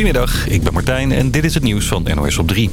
Goedemiddag, ik ben Martijn en dit is het nieuws van NOS op 3.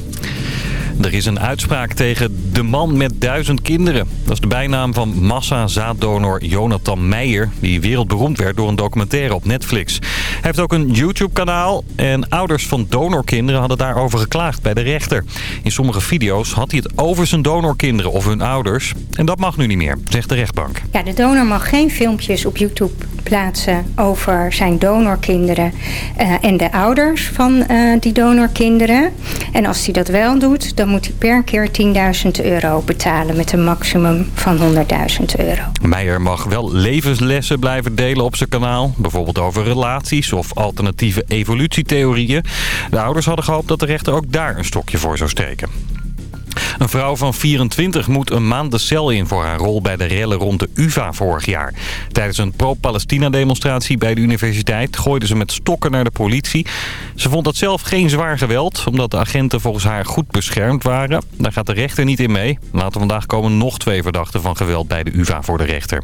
Er is een uitspraak tegen de man met duizend kinderen. Dat is de bijnaam van massa-zaaddonor Jonathan Meijer... die wereldberoemd werd door een documentaire op Netflix. Hij heeft ook een YouTube-kanaal en ouders van donorkinderen hadden daarover geklaagd bij de rechter. In sommige video's had hij het over zijn donorkinderen of hun ouders. En dat mag nu niet meer, zegt de rechtbank. Ja, de donor mag geen filmpjes op YouTube plaatsen over zijn donorkinderen uh, en de ouders van uh, die donorkinderen. En als hij dat wel doet, dan moet hij per keer 10.000 euro betalen met een maximum van 100.000 euro. Meijer mag wel levenslessen blijven delen op zijn kanaal. Bijvoorbeeld over relaties of alternatieve evolutietheorieën. De ouders hadden gehoopt dat de rechter ook daar een stokje voor zou steken. Een vrouw van 24 moet een maand de cel in voor haar rol bij de rellen rond de UvA vorig jaar. Tijdens een pro-Palestina-demonstratie bij de universiteit gooide ze met stokken naar de politie. Ze vond dat zelf geen zwaar geweld, omdat de agenten volgens haar goed beschermd waren. Daar gaat de rechter niet in mee. Later vandaag komen nog twee verdachten van geweld bij de UvA voor de rechter.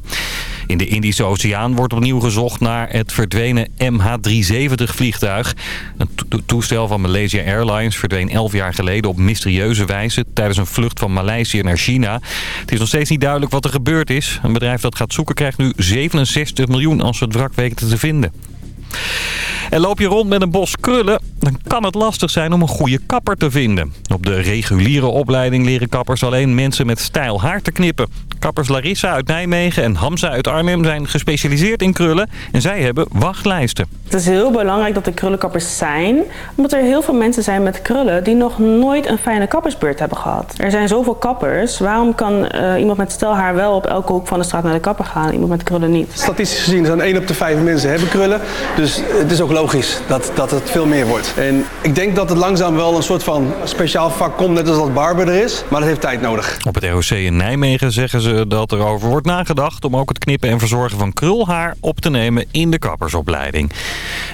In de Indische Oceaan wordt opnieuw gezocht naar het verdwenen MH370-vliegtuig. Een toestel van Malaysia Airlines verdween 11 jaar geleden op mysterieuze wijze een vlucht van Maleisië naar China. Het is nog steeds niet duidelijk wat er gebeurd is. Een bedrijf dat gaat zoeken krijgt nu 67 miljoen als ze het wrak weten te vinden. En loop je rond met een bos krullen, dan kan het lastig zijn om een goede kapper te vinden. Op de reguliere opleiding leren kappers alleen mensen met stijl haar te knippen. Kappers Larissa uit Nijmegen en Hamza uit Arnhem zijn gespecialiseerd in krullen en zij hebben wachtlijsten. Het is heel belangrijk dat er krullenkappers zijn, omdat er heel veel mensen zijn met krullen die nog nooit een fijne kappersbeurt hebben gehad. Er zijn zoveel kappers, waarom kan uh, iemand met stijlhaar wel op elke hoek van de straat naar de kapper gaan en iemand met krullen niet? Statistisch gezien zijn 1 op de 5 mensen hebben krullen, dus het is ook logisch dat, dat het veel meer wordt. En ik denk dat het langzaam wel een soort van speciaal vak komt, net als dat barber er is, maar dat heeft tijd nodig. Op het ROC in Nijmegen zeggen ze dat er over wordt nagedacht om ook het knippen en verzorgen van krulhaar op te nemen in de kappersopleiding.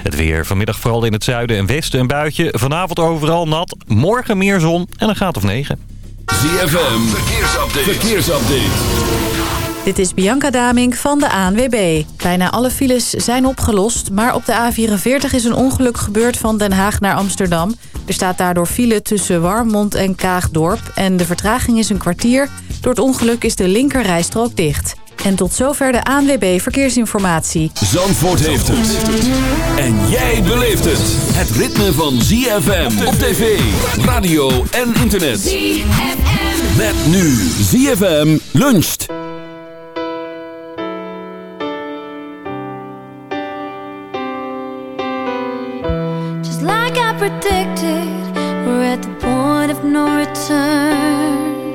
Het weer vanmiddag vooral in het zuiden en westen een buitje. Vanavond overal nat, morgen meer zon en een graad of 9. ZFM, verkeersupdate. verkeersupdate. Dit is Bianca Daming van de ANWB. Bijna alle files zijn opgelost, maar op de A44 is een ongeluk gebeurd van Den Haag naar Amsterdam. Er staat daardoor file tussen Warmond en Kaagdorp en de vertraging is een kwartier. Door het ongeluk is de linkerrijstrook dicht. En tot zover de ANWB Verkeersinformatie. Zandvoort heeft het. En jij beleeft het. Het ritme van ZFM op tv, radio en internet. ZFM. Met nu ZFM luncht. Predicted, we're at the point of no return.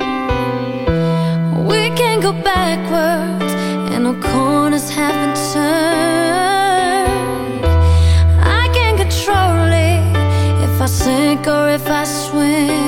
We can't go backwards, and no corners have been turned. I can't control it if I sink or if I swim.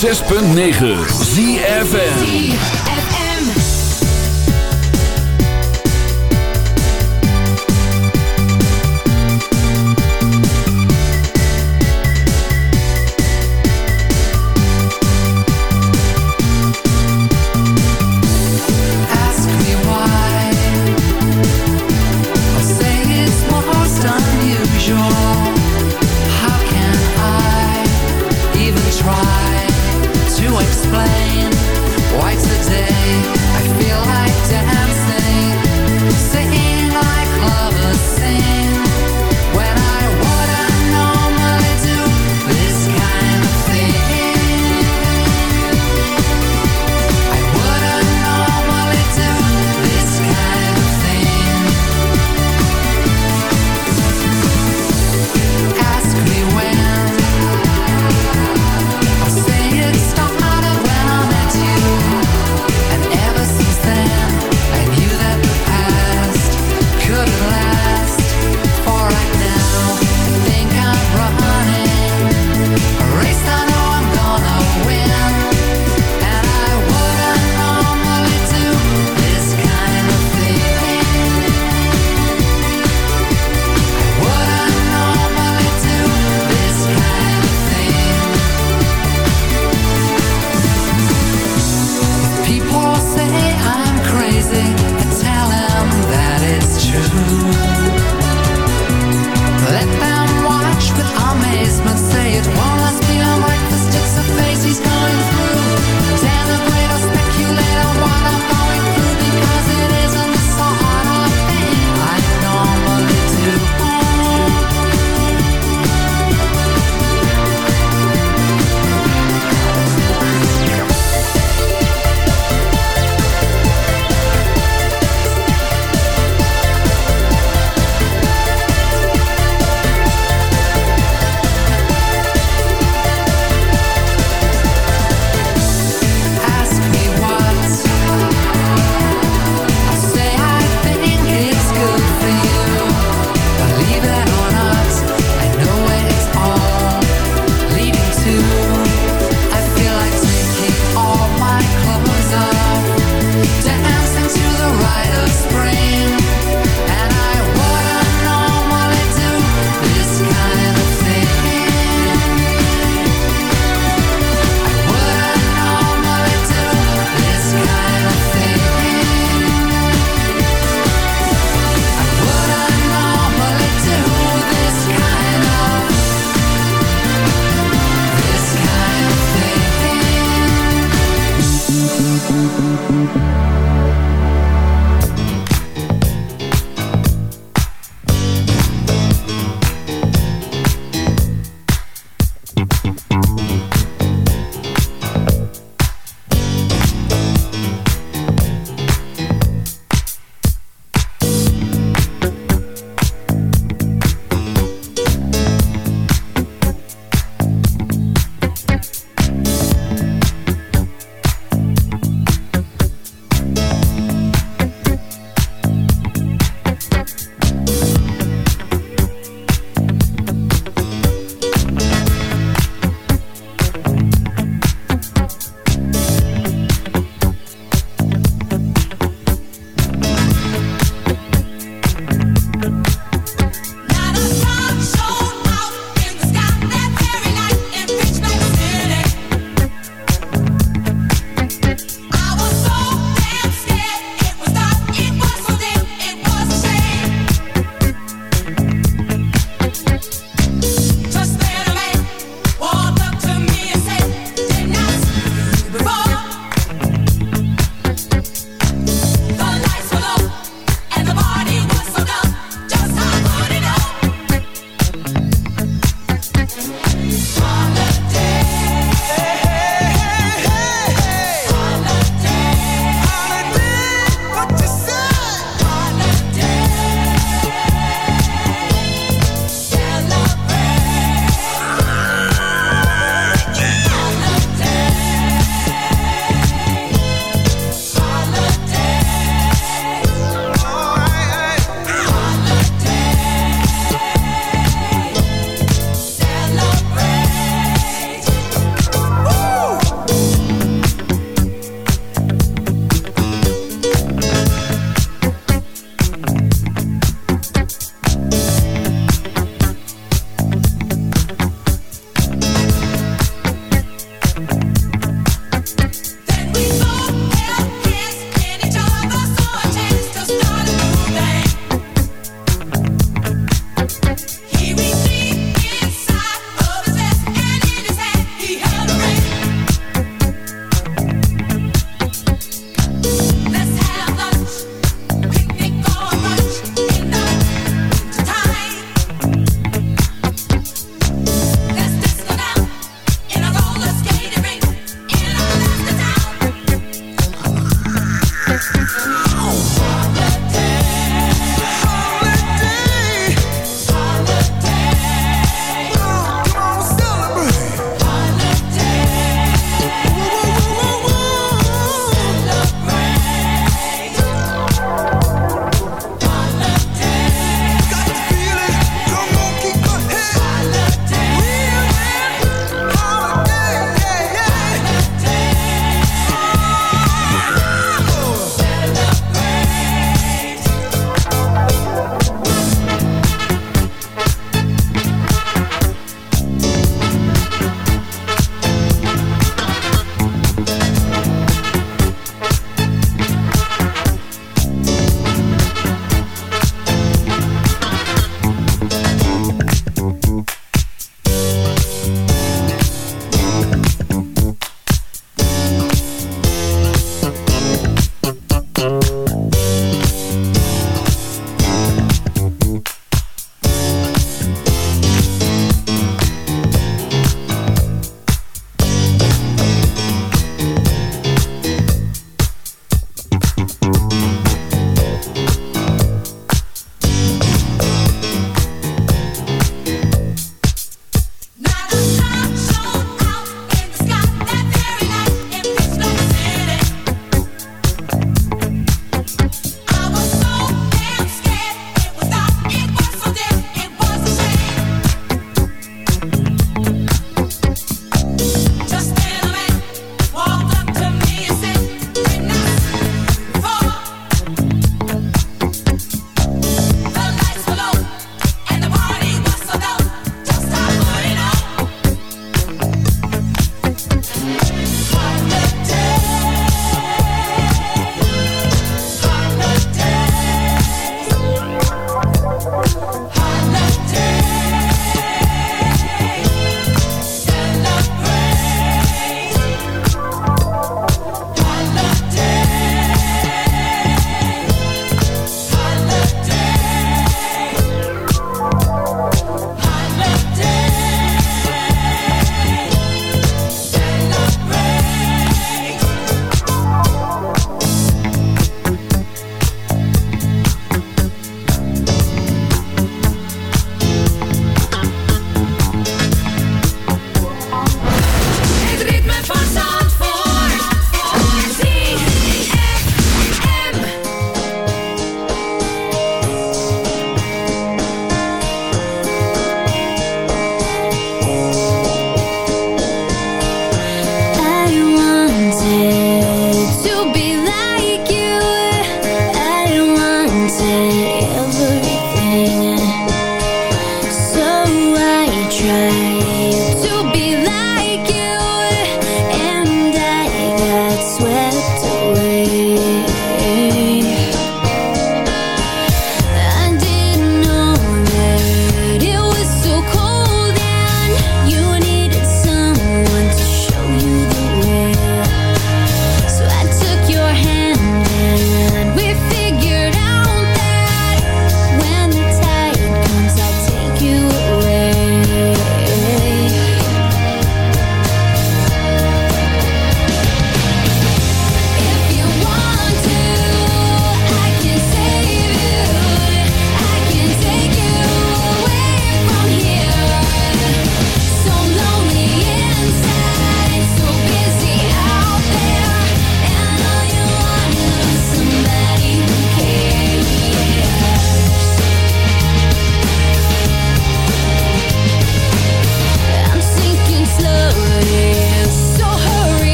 106.9 ZFN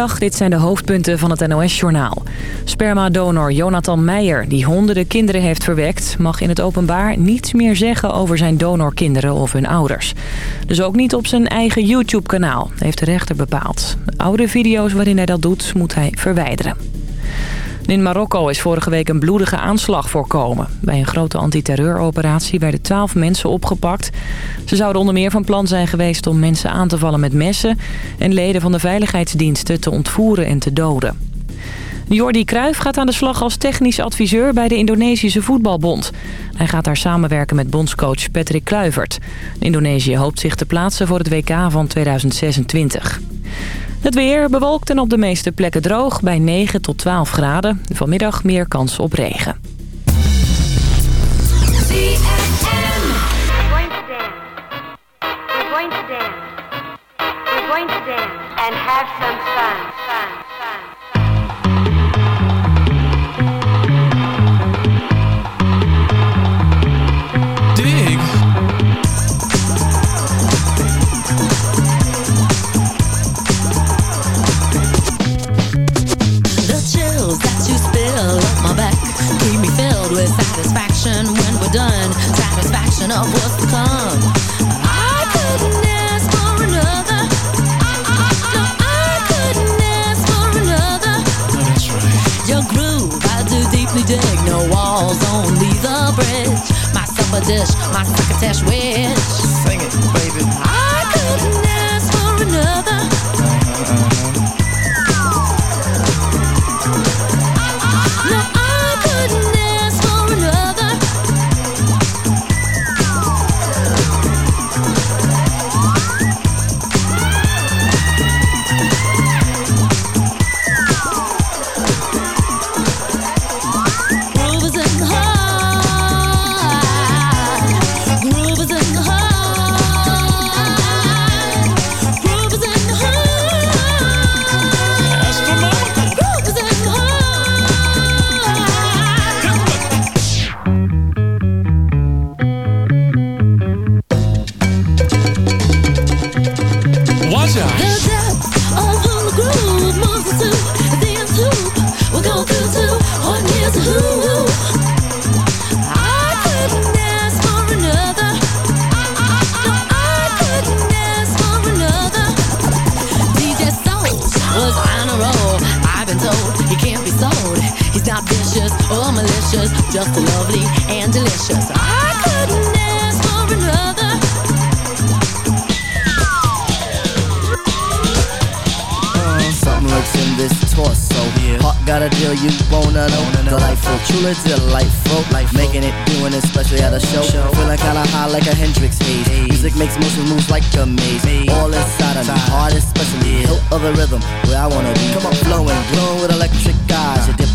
Dit zijn de hoofdpunten van het NOS-journaal. Spermadonor Jonathan Meijer, die honderden kinderen heeft verwekt... mag in het openbaar niets meer zeggen over zijn donorkinderen of hun ouders. Dus ook niet op zijn eigen YouTube-kanaal, heeft de rechter bepaald. Oude video's waarin hij dat doet, moet hij verwijderen. In Marokko is vorige week een bloedige aanslag voorkomen. Bij een grote antiterreuroperatie werden twaalf mensen opgepakt. Ze zouden onder meer van plan zijn geweest om mensen aan te vallen met messen... en leden van de veiligheidsdiensten te ontvoeren en te doden. Jordi Cruijff gaat aan de slag als technisch adviseur bij de Indonesische Voetbalbond. Hij gaat daar samenwerken met bondscoach Patrick Kluivert. Indonesië hoopt zich te plaatsen voor het WK van 2026. Het weer bewolkt en op de meeste plekken droog bij 9 tot 12 graden. Vanmiddag meer kans op regen. and have some fun. Got a deal you wanna know. Delightful, truly delightful. Making it, doing it, especially at a show. Feeling kinda high like a Hendrix haze. Music makes motion moves like a maze. All inside of me, heart especially. Hilt of the rhythm, where I wanna be. Come on, flowing, glowing with electric eyes.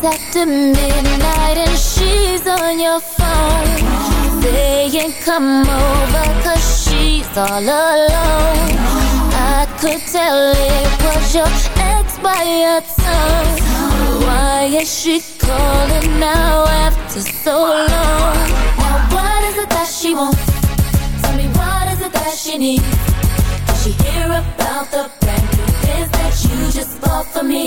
It's after midnight and she's on your phone Saying come over cause she's all alone I could tell it was your ex by your tone Why is she calling now after so long? Now what is it that she wants? Tell me what is it that she needs? Did she hear about the brand new biz that you just bought for me?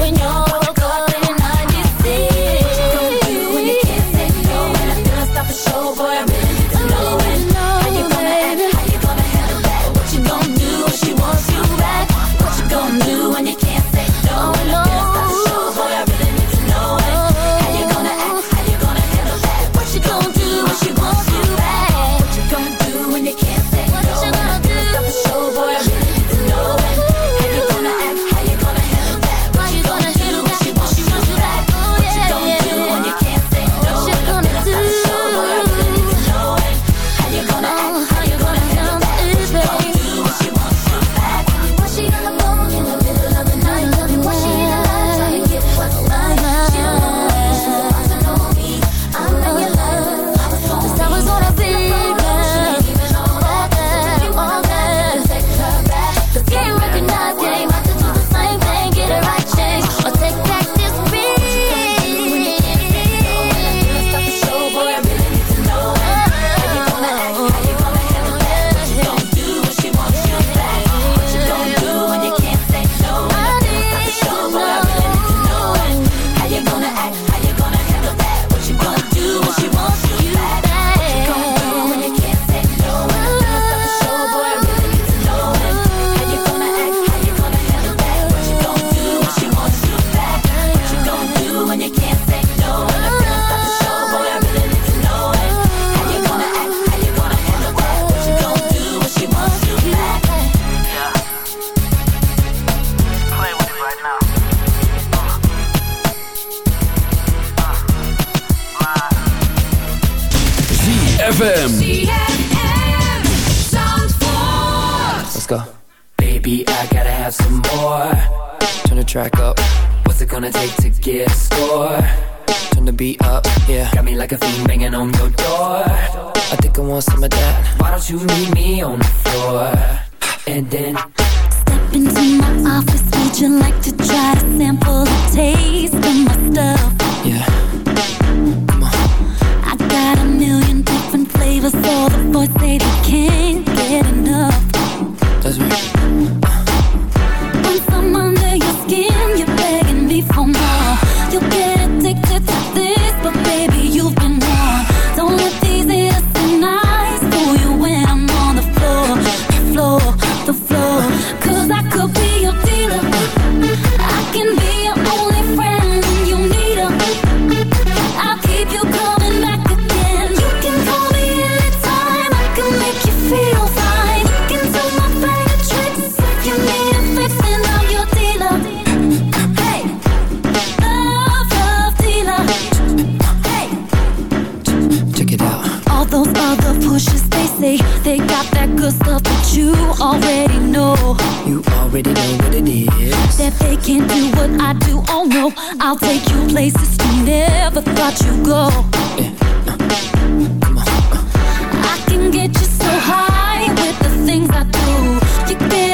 When y'all phone banging on your door. I think I want some of that. Why don't you meet me on the floor? And then step into my office. Would you like to try to sample the taste of my stuff? Yeah. Come on. I got a million different flavors, so the boys say they can't get enough. That's right. You already know what it is. That they can't do what I do. Oh no, I'll take you places you never thought you'd go. Yeah. Uh, come on. Uh. I can get you so high with the things I do. You can